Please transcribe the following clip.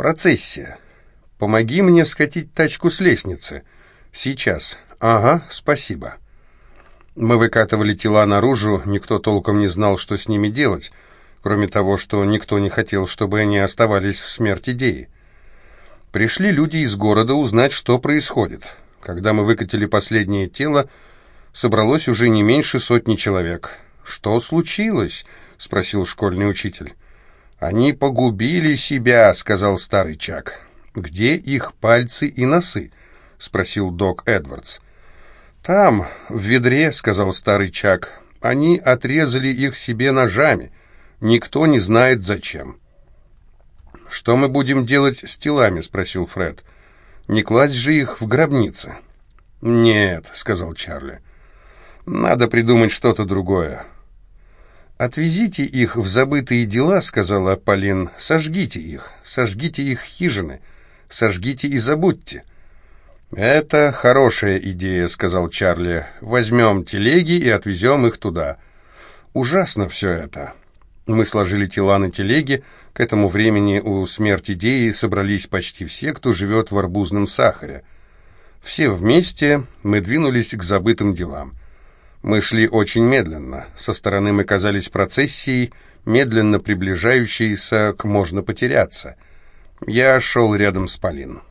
«Процессия. Помоги мне скатить тачку с лестницы. Сейчас. Ага, спасибо». Мы выкатывали тела наружу, никто толком не знал, что с ними делать, кроме того, что никто не хотел, чтобы они оставались в смерти Деи. Пришли люди из города узнать, что происходит. Когда мы выкатили последнее тело, собралось уже не меньше сотни человек. «Что случилось?» — спросил школьный учитель. «Они погубили себя», — сказал старый Чак. «Где их пальцы и носы?» — спросил док Эдвардс. «Там, в ведре», — сказал старый Чак. «Они отрезали их себе ножами. Никто не знает, зачем». «Что мы будем делать с телами?» — спросил Фред. «Не класть же их в гробницы». «Нет», — сказал Чарли. «Надо придумать что-то другое». «Отвезите их в забытые дела», — сказала Полин. «Сожгите их, сожгите их хижины, сожгите и забудьте». «Это хорошая идея», — сказал Чарли. «Возьмем телеги и отвезем их туда». «Ужасно все это». Мы сложили тела на телеге. К этому времени у смерти Деи собрались почти все, кто живет в арбузном сахаре. Все вместе мы двинулись к забытым делам. Мы шли очень медленно. Со стороны мы казались процессией, медленно приближающейся к «можно потеряться». Я шел рядом с Полином.